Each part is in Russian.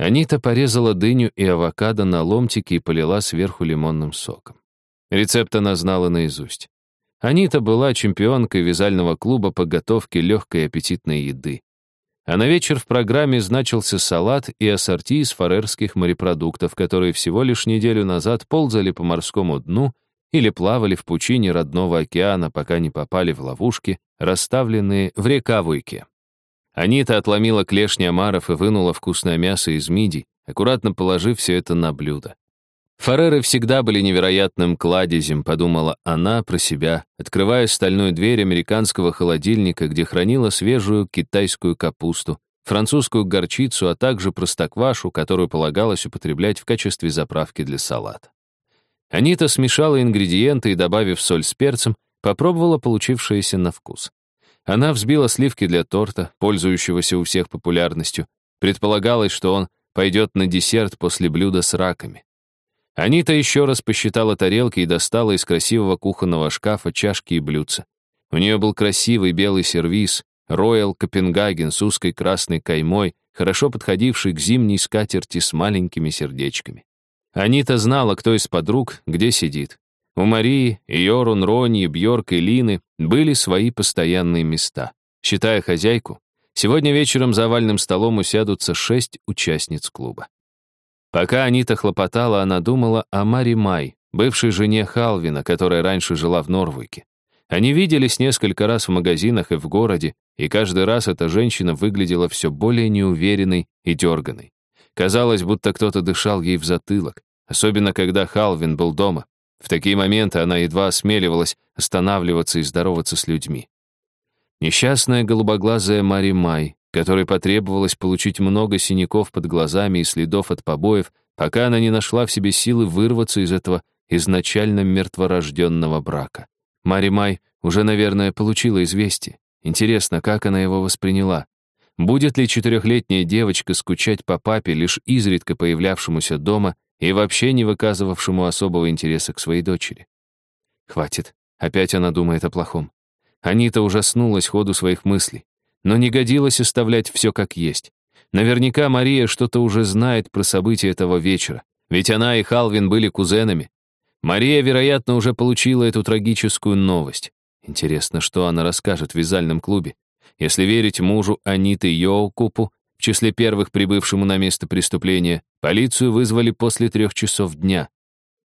Анита порезала дыню и авокадо на ломтики и полила сверху лимонным соком. Рецепт она знала наизусть. Анита была чемпионкой вязального клуба по готовке легкой аппетитной еды. А на вечер в программе значился салат и ассорти из фарерских морепродуктов, которые всего лишь неделю назад ползали по морскому дну или плавали в пучине родного океана, пока не попали в ловушки, расставленные в рекавуйке. Анита отломила клешни омаров и вынула вкусное мясо из мидий, аккуратно положив все это на блюдо. Фареры всегда были невероятным кладезем, подумала она про себя, открывая стальную дверь американского холодильника, где хранила свежую китайскую капусту, французскую горчицу, а также простоквашу, которую полагалось употреблять в качестве заправки для салата. Анита смешала ингредиенты и, добавив соль с перцем, попробовала получившееся на вкус. Она взбила сливки для торта, пользующегося у всех популярностью. Предполагалось, что он пойдет на десерт после блюда с раками. Анита еще раз посчитала тарелки и достала из красивого кухонного шкафа чашки и блюдца. У нее был красивый белый сервиз, Роял Копенгаген с узкой красной каймой, хорошо подходивший к зимней скатерти с маленькими сердечками. Анита знала, кто из подруг где сидит. У Марии, Йорун, Рони, Бьорк и Лины были свои постоянные места. Считая хозяйку, сегодня вечером за овальным столом усядутся шесть участниц клуба. Пока Анита хлопотала, она думала о Мари Май, бывшей жене Халвина, которая раньше жила в Норвике. Они виделись несколько раз в магазинах и в городе, и каждый раз эта женщина выглядела все более неуверенной и дерганой. Казалось, будто кто-то дышал ей в затылок, особенно когда Халвин был дома. В такие моменты она едва осмеливалась останавливаться и здороваться с людьми. Несчастная голубоглазая Мари Май которой потребовалось получить много синяков под глазами и следов от побоев, пока она не нашла в себе силы вырваться из этого изначально мертворожденного брака. Мари Май уже, наверное, получила известие. Интересно, как она его восприняла? Будет ли четырехлетняя девочка скучать по папе, лишь изредка появлявшемуся дома и вообще не выказывавшему особого интереса к своей дочери? Хватит. Опять она думает о плохом. Анита ужаснулась ходу своих мыслей но не годилось оставлять все как есть. Наверняка Мария что-то уже знает про события этого вечера, ведь она и Халвин были кузенами. Мария, вероятно, уже получила эту трагическую новость. Интересно, что она расскажет в вязальном клубе. Если верить мужу Аниты Йоукупу, в числе первых прибывшему на место преступления, полицию вызвали после трех часов дня.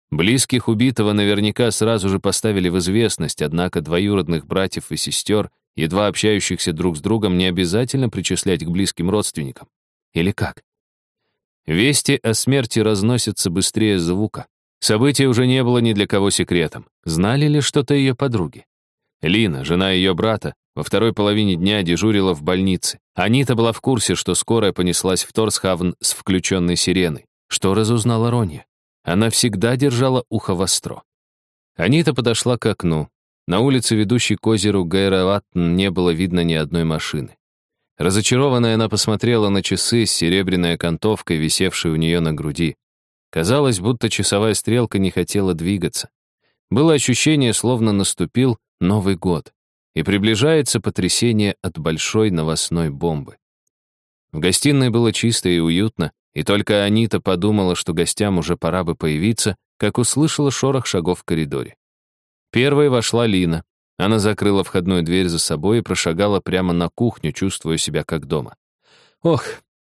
Близких убитого наверняка сразу же поставили в известность, однако двоюродных братьев и сестер едва общающихся друг с другом, не обязательно причислять к близким родственникам. Или как? Вести о смерти разносятся быстрее звука. Событие уже не было ни для кого секретом. Знали ли что-то ее подруги? Лина, жена ее брата, во второй половине дня дежурила в больнице. Анита была в курсе, что скорая понеслась в Торсхавн с включенной сиреной. Что разузнала Ронья? Она всегда держала ухо востро. Анита подошла к окну. На улице, ведущей к озеру Гайраватн, не было видно ни одной машины. Разочарованная она посмотрела на часы с серебряной окантовкой, висевшей у нее на груди. Казалось, будто часовая стрелка не хотела двигаться. Было ощущение, словно наступил Новый год, и приближается потрясение от большой новостной бомбы. В гостиной было чисто и уютно, и только Анита подумала, что гостям уже пора бы появиться, как услышала шорох шагов в коридоре. Первой вошла Лина. Она закрыла входную дверь за собой и прошагала прямо на кухню, чувствуя себя как дома. «Ох,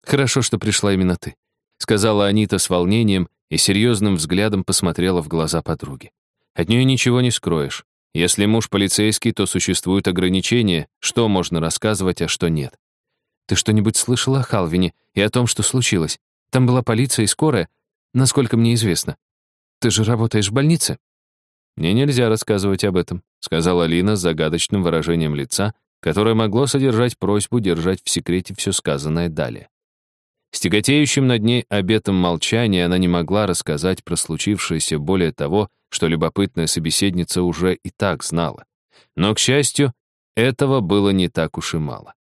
хорошо, что пришла именно ты», — сказала Анита с волнением и серьезным взглядом посмотрела в глаза подруги. «От нее ничего не скроешь. Если муж полицейский, то существуют ограничения, что можно рассказывать, а что нет. Ты что-нибудь слышала о Халвине и о том, что случилось? Там была полиция и скорая, насколько мне известно. Ты же работаешь в больнице?» «Мне нельзя рассказывать об этом», — сказала Лина с загадочным выражением лица, которое могло содержать просьбу держать в секрете все сказанное далее. С тяготеющим над ней обетом молчания она не могла рассказать про случившееся более того, что любопытная собеседница уже и так знала. Но, к счастью, этого было не так уж и мало.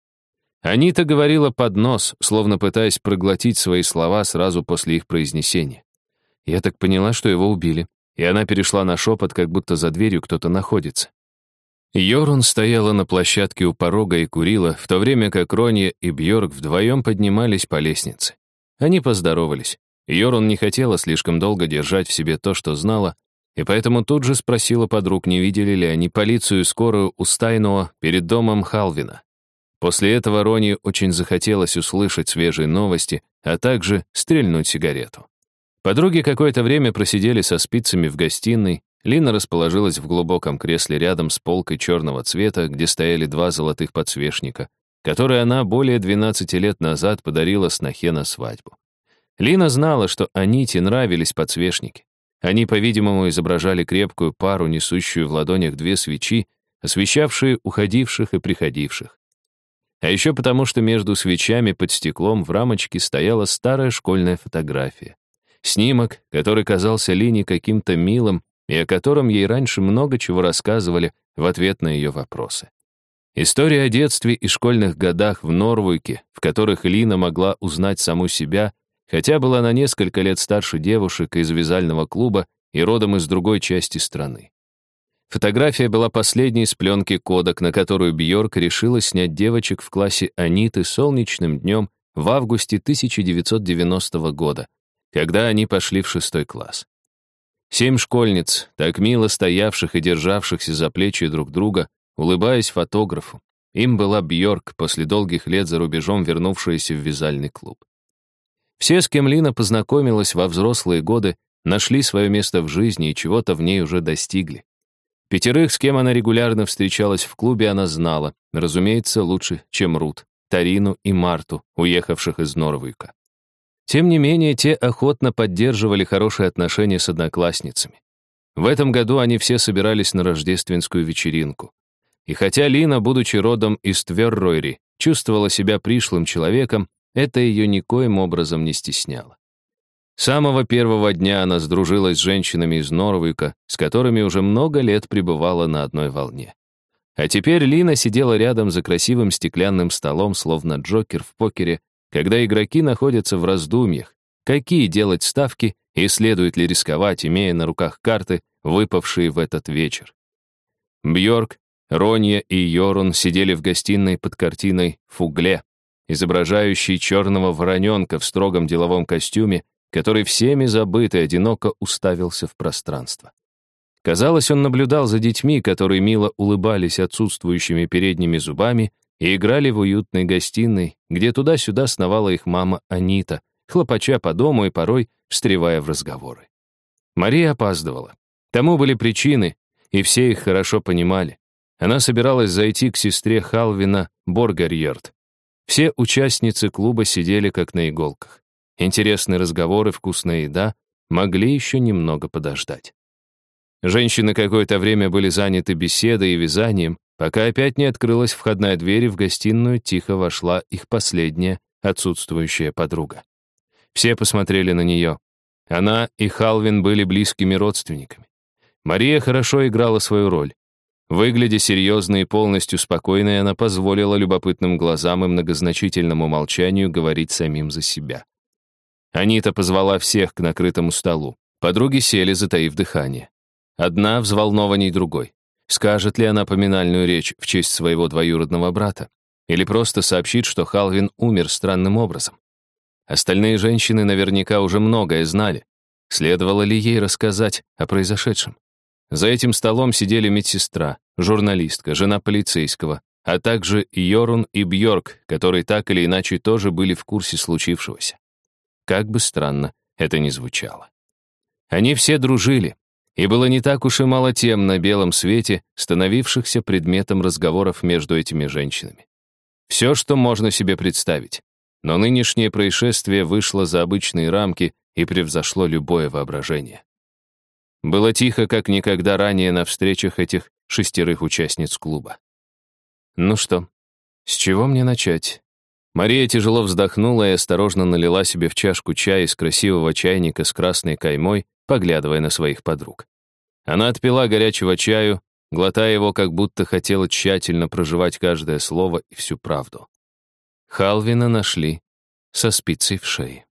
Анита говорила под нос, словно пытаясь проглотить свои слова сразу после их произнесения. «Я так поняла, что его убили и она перешла на шепот, как будто за дверью кто-то находится. Йорун стояла на площадке у порога и курила, в то время как Ронья и Бьорк вдвоем поднимались по лестнице. Они поздоровались. Йорун не хотела слишком долго держать в себе то, что знала, и поэтому тут же спросила подруг, не видели ли они полицию и скорую у Стайнуа перед домом Халвина. После этого Рони очень захотелось услышать свежие новости, а также стрельнуть сигарету. Подруги какое-то время просидели со спицами в гостиной, Лина расположилась в глубоком кресле рядом с полкой черного цвета, где стояли два золотых подсвечника, которые она более 12 лет назад подарила снохе на свадьбу. Лина знала, что Аните нравились подсвечники. Они, по-видимому, изображали крепкую пару, несущую в ладонях две свечи, освещавшие уходивших и приходивших. А еще потому, что между свечами под стеклом в рамочке стояла старая школьная фотография. Снимок, который казался Лине каким-то милым и о котором ей раньше много чего рассказывали в ответ на ее вопросы. История о детстве и школьных годах в Норвуйке, в которых Лина могла узнать саму себя, хотя была на несколько лет старше девушек из вязального клуба и родом из другой части страны. Фотография была последней из пленки кодек, на которую Бьорк решила снять девочек в классе Аниты солнечным днем в августе 1990 года, когда они пошли в шестой класс. Семь школьниц, так мило стоявших и державшихся за плечи друг друга, улыбаясь фотографу. Им была Бьорк, после долгих лет за рубежом вернувшаяся в вязальный клуб. Все, с кем Лина познакомилась во взрослые годы, нашли свое место в жизни и чего-то в ней уже достигли. Пятерых, с кем она регулярно встречалась в клубе, она знала, разумеется, лучше, чем Рут, Тарину и Марту, уехавших из Норвика. Тем не менее, те охотно поддерживали хорошие отношения с одноклассницами. В этом году они все собирались на рождественскую вечеринку. И хотя Лина, будучи родом из Тверройри, чувствовала себя пришлым человеком, это ее никоим образом не стесняло. С самого первого дня она сдружилась с женщинами из Норвика, с которыми уже много лет пребывала на одной волне. А теперь Лина сидела рядом за красивым стеклянным столом, словно Джокер в покере, когда игроки находятся в раздумьях, какие делать ставки и следует ли рисковать, имея на руках карты, выпавшие в этот вечер. Бьорк, Ронья и Йорун сидели в гостиной под картиной «Фугле», изображающей черного вороненка в строгом деловом костюме, который всеми забыт и одиноко уставился в пространство. Казалось, он наблюдал за детьми, которые мило улыбались отсутствующими передними зубами и играли в уютной гостиной, где туда-сюда сновала их мама Анита, хлопача по дому и порой встревая в разговоры. Мария опаздывала. Тому были причины, и все их хорошо понимали. Она собиралась зайти к сестре Халвина Боргарьерд. Все участницы клуба сидели как на иголках. Интересные разговоры, вкусная еда могли еще немного подождать. Женщины какое-то время были заняты беседой и вязанием, Пока опять не открылась входная дверь, и в гостиную тихо вошла их последняя отсутствующая подруга. Все посмотрели на нее. Она и Халвин были близкими родственниками. Мария хорошо играла свою роль. Выглядя серьезной и полностью спокойной, она позволила любопытным глазам и многозначительному молчанию говорить самим за себя. Анита позвала всех к накрытому столу. Подруги сели, затаив дыхание. Одна взволнованней другой. Скажет ли она поминальную речь в честь своего двоюродного брата? Или просто сообщит, что Халвин умер странным образом? Остальные женщины наверняка уже многое знали. Следовало ли ей рассказать о произошедшем? За этим столом сидели медсестра, журналистка, жена полицейского, а также Йорун и Бьорк, которые так или иначе тоже были в курсе случившегося. Как бы странно это ни звучало. Они все дружили, и было не так уж и мало тем на белом свете, становившихся предметом разговоров между этими женщинами. Все, что можно себе представить. Но нынешнее происшествие вышло за обычные рамки и превзошло любое воображение. Было тихо, как никогда ранее на встречах этих шестерых участниц клуба. Ну что, с чего мне начать? Мария тяжело вздохнула и осторожно налила себе в чашку чая из красивого чайника с красной каймой, поглядывая на своих подруг. Она отпила горячего чаю, глотая его, как будто хотела тщательно проживать каждое слово и всю правду. Халвина нашли со спицей в шее.